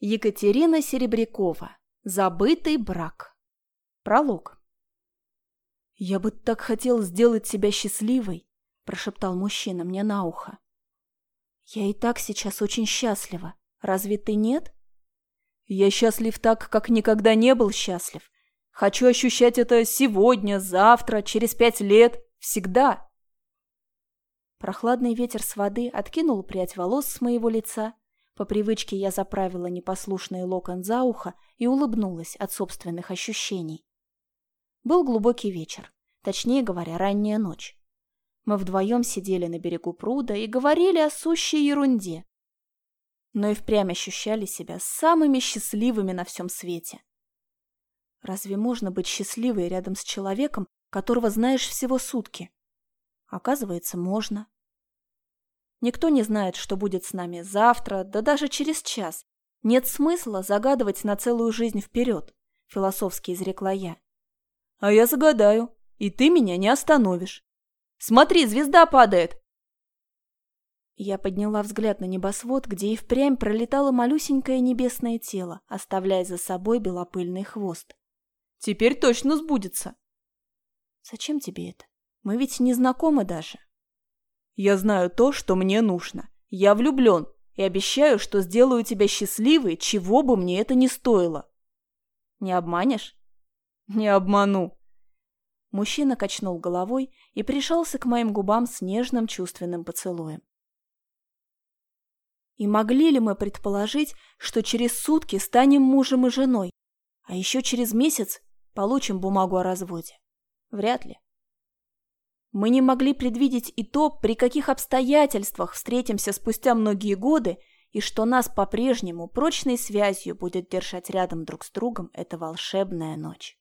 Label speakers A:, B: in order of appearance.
A: Екатерина Серебрякова. Забытый брак. Пролог. «Я бы так хотел сделать себя счастливой», – прошептал мужчина мне на ухо. «Я и так сейчас очень счастлива. Разве ты нет?» «Я счастлив так, как никогда не был счастлив. Хочу ощущать это сегодня, завтра, через пять лет, всегда». Прохладный ветер с воды откинул прядь волос с моего лица по привычке я заправила непослушный локон за ухо и улыбнулась от собственных ощущений. Был глубокий вечер, точнее говоря, ранняя ночь. Мы вдвоем сидели на берегу пруда и говорили о сущей ерунде. Но и впрямь ощущали себя самыми счастливыми на всем свете. Разве можно быть счастливой рядом с человеком, которого знаешь всего сутки? Оказывается, можно. Никто не знает, что будет с нами завтра, да даже через час. Нет смысла загадывать на целую жизнь вперед, философски изрекла я. А я загадаю, и ты меня не остановишь. Смотри, звезда падает. Я подняла взгляд на небосвод, где и впрямь пролетало малюсенькое небесное тело, оставляя за собой белопыльный хвост. Теперь точно сбудется. Зачем тебе это? Мы ведь не знакомы даже. Я знаю то, что мне нужно. Я влюблен и обещаю, что сделаю тебя счастливой, чего бы мне это ни стоило. Не обманешь? Не обману. Мужчина качнул головой и прижался к моим губам с нежным чувственным поцелуем. И могли ли мы предположить, что через сутки станем мужем и женой, а еще через месяц получим бумагу о разводе? Вряд ли. Мы не могли предвидеть и то, при каких обстоятельствах встретимся спустя многие годы, и что нас по-прежнему прочной связью будет держать рядом друг с другом эта волшебная ночь.